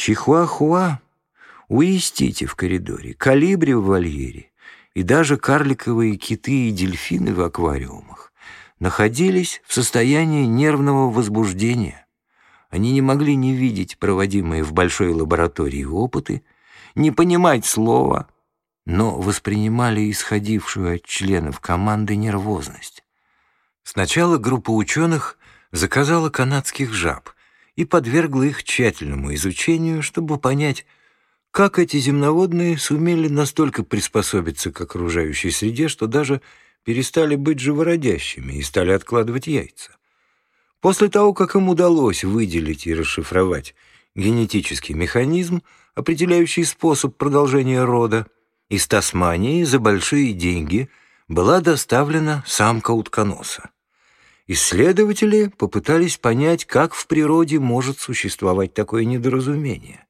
Чихуахуа, уистите в коридоре, калибри в вольере и даже карликовые киты и дельфины в аквариумах находились в состоянии нервного возбуждения. Они не могли не видеть проводимые в большой лаборатории опыты, не понимать слова, но воспринимали исходившую от членов команды нервозность. Сначала группа ученых заказала канадских жаб и подвергла их тщательному изучению, чтобы понять, как эти земноводные сумели настолько приспособиться к окружающей среде, что даже перестали быть живородящими и стали откладывать яйца. После того, как им удалось выделить и расшифровать генетический механизм, определяющий способ продолжения рода, из Тасмании за большие деньги была доставлена самка утконоса. Исследователи попытались понять, как в природе может существовать такое недоразумение.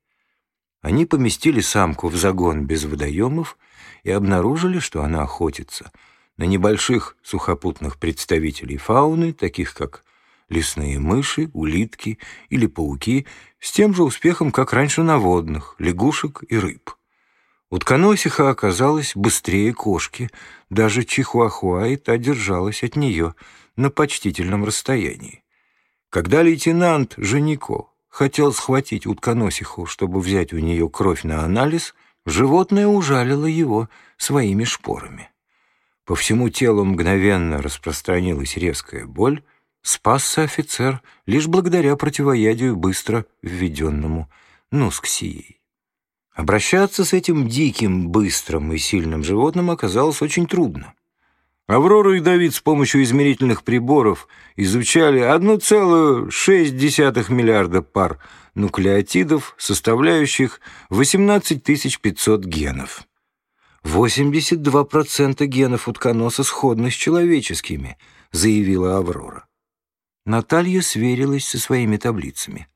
Они поместили самку в загон без водоемов и обнаружили, что она охотится на небольших сухопутных представителей фауны, таких как лесные мыши, улитки или пауки, с тем же успехом, как раньше на водных, лягушек и рыб. Утконосиха оказалась быстрее кошки, даже чихуахуа и та держалась от нее на почтительном расстоянии. Когда лейтенант Женико хотел схватить утконосиху, чтобы взять у нее кровь на анализ, животное ужалило его своими шпорами. По всему телу мгновенно распространилась резкая боль, спасся офицер лишь благодаря противоядию, быстро введенному нусксией. Обращаться с этим диким, быстрым и сильным животным оказалось очень трудно. Аврора и Давид с помощью измерительных приборов изучали 1,6 миллиарда пар нуклеотидов, составляющих 18 500 генов. 82% генов утконоса сходны с человеческими, заявила Аврора. Наталья сверилась со своими таблицами.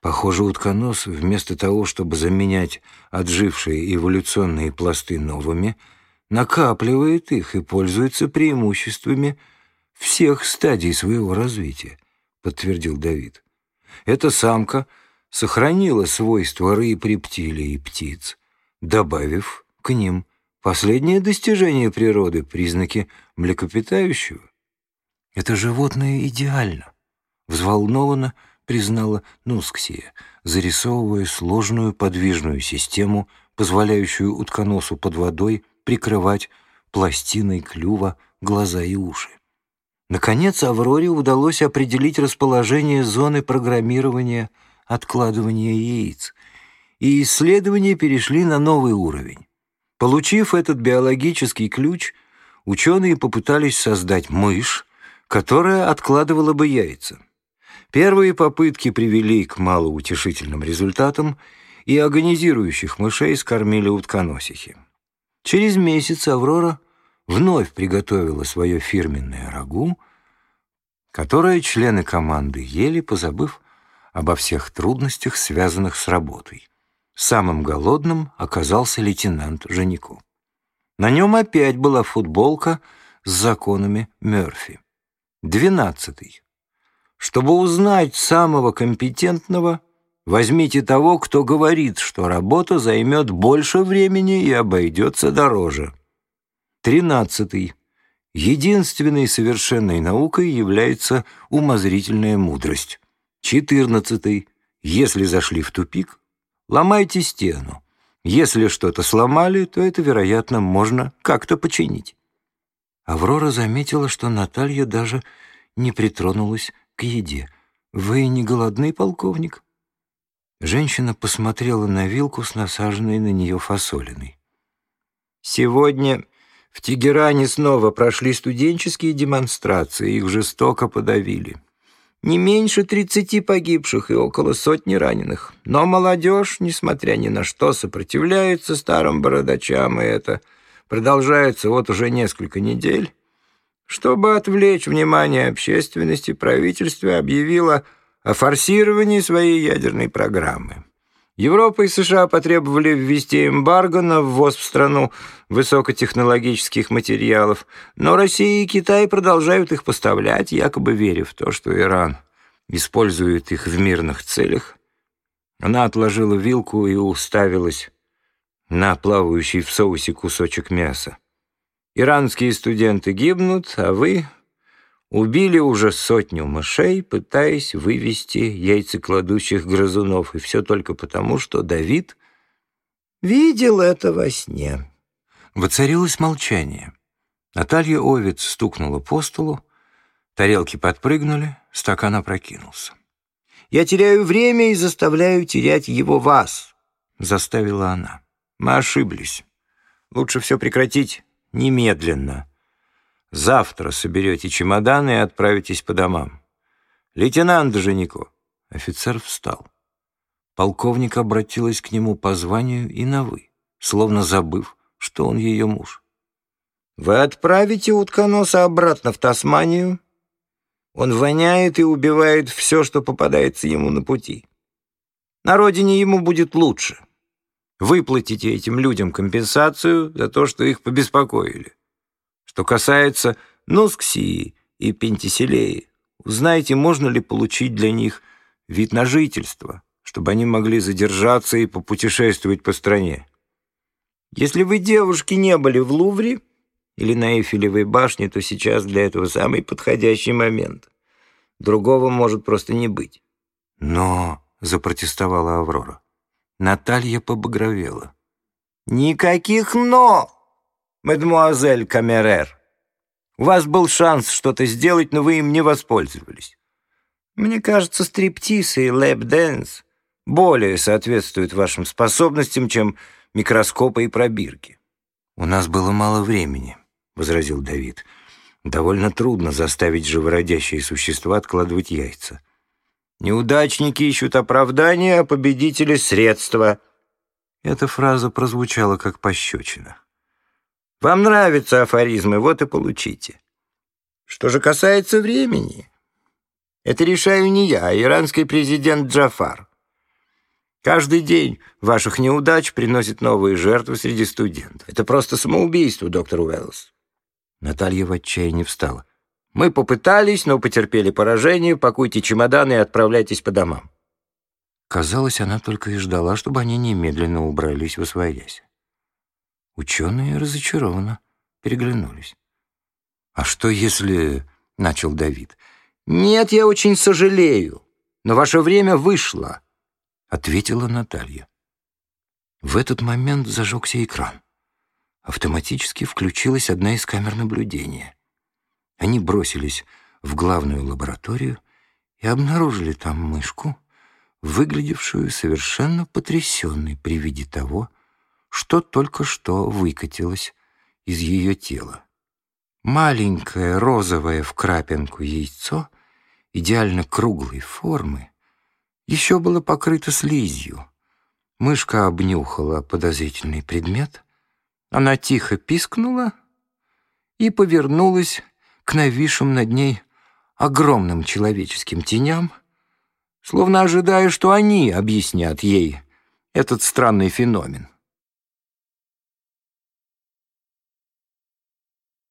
Похоже, утконос, вместо того, чтобы заменять отжившие эволюционные пласты новыми, накапливает их и пользуется преимуществами всех стадий своего развития, подтвердил Давид. Эта самка сохранила свойства рыб, рептилий и птиц, добавив к ним последнее достижение природы, признаки млекопитающего. Это животное идеально, взволнованно признала Нусксия, зарисовывая сложную подвижную систему, позволяющую утконосу под водой прикрывать пластиной клюва глаза и уши. Наконец, Авроре удалось определить расположение зоны программирования откладывания яиц, и исследования перешли на новый уровень. Получив этот биологический ключ, ученые попытались создать мышь, которая откладывала бы яйца. Первые попытки привели к малоутешительным результатам, и агонизирующих мышей скормили утконосихи. Через месяц Аврора вновь приготовила свое фирменное рагу, которое члены команды ели, позабыв обо всех трудностях, связанных с работой. Самым голодным оказался лейтенант Женику. На нем опять была футболка с законами Мёрфи. Двенадцатый. Чтобы узнать самого компетентного, Возьмите того, кто говорит, что работа займет больше времени и обойдется дороже. Тринадцатый. Единственной совершенной наукой является умозрительная мудрость. Четырнадцатый. Если зашли в тупик, ломайте стену. Если что-то сломали, то это, вероятно, можно как-то починить. Аврора заметила, что Наталья даже не притронулась к еде. «Вы не голодный, полковник?» Женщина посмотрела на вилку с насаженной на нее фасолиной. «Сегодня в Тегеране снова прошли студенческие демонстрации, их жестоко подавили. Не меньше тридцати погибших и около сотни раненых. Но молодежь, несмотря ни на что, сопротивляется старым бородачам, и это продолжается вот уже несколько недель. Чтобы отвлечь внимание общественности, правительство объявило о форсировании своей ядерной программы. Европа и США потребовали ввести эмбарго на ввоз в страну высокотехнологических материалов, но Россия и Китай продолжают их поставлять, якобы веря в то, что Иран использует их в мирных целях. Она отложила вилку и уставилась на плавающий в соусе кусочек мяса. «Иранские студенты гибнут, а вы убили уже сотню мышей, пытаясь вывести яйцекладущих грызунов, и все только потому, что Давид видел это во сне». Воцарилось молчание. Наталья Овец стукнула по столу, тарелки подпрыгнули, стакан опрокинулся. «Я теряю время и заставляю терять его вас», — заставила она. «Мы ошиблись. Лучше все прекратить немедленно. Завтра соберете чемоданы и отправитесь по домам. Лейтенант Женико». Офицер встал. Полковник обратилась к нему по званию и на «вы», словно забыв, что он ее муж. «Вы отправите утконоса обратно в Тасманию. Он воняет и убивает все, что попадается ему на пути. На родине ему будет лучше. Выплатите этим людям компенсацию за то, что их побеспокоили. Что касается Нусксии и Пентиселеи, узнайте, можно ли получить для них вид на жительство, чтобы они могли задержаться и попутешествовать по стране. Если вы, девушки, не были в Лувре или на Эйфелевой башне, то сейчас для этого самый подходящий момент. Другого может просто не быть. Но, — запротестовала Аврора, — Наталья побагровела. Никаких «но», мадемуазель Камерер. У вас был шанс что-то сделать, но вы им не воспользовались. Мне кажется, стриптиз и лэп-дэнс более соответствуют вашим способностям, чем микроскопы и пробирки. «У нас было мало времени», — возразил Давид. «Довольно трудно заставить живородящие существа откладывать яйца». «Неудачники ищут оправдания, а победители — средства». Эта фраза прозвучала как пощечина. «Вам нравятся афоризмы, вот и получите». Что же касается времени, это решаю не я, а иранский президент Джафар. Каждый день ваших неудач приносит новые жертвы среди студентов. Это просто самоубийство, доктор Уэллс. Наталья в отчаянии встала. Мы попытались, но потерпели поражение. Пакуйте чемоданы и отправляйтесь по домам. Казалось, она только и ждала, чтобы они немедленно убрались в освоясь. Ученые разочарованно переглянулись. «А что если...» — начал Давид. «Нет, я очень сожалею, но ваше время вышло. — ответила Наталья. В этот момент зажегся экран. Автоматически включилась одна из камер наблюдения. Они бросились в главную лабораторию и обнаружили там мышку, выглядевшую совершенно потрясенной при виде того, что только что выкатилось из ее тела. Маленькое розовое в крапинку яйцо идеально круглой формы еще было покрыто слизью. Мышка обнюхала подозрительный предмет. Она тихо пискнула и повернулась к нависшим над ней огромным человеческим теням, словно ожидая, что они объяснят ей этот странный феномен.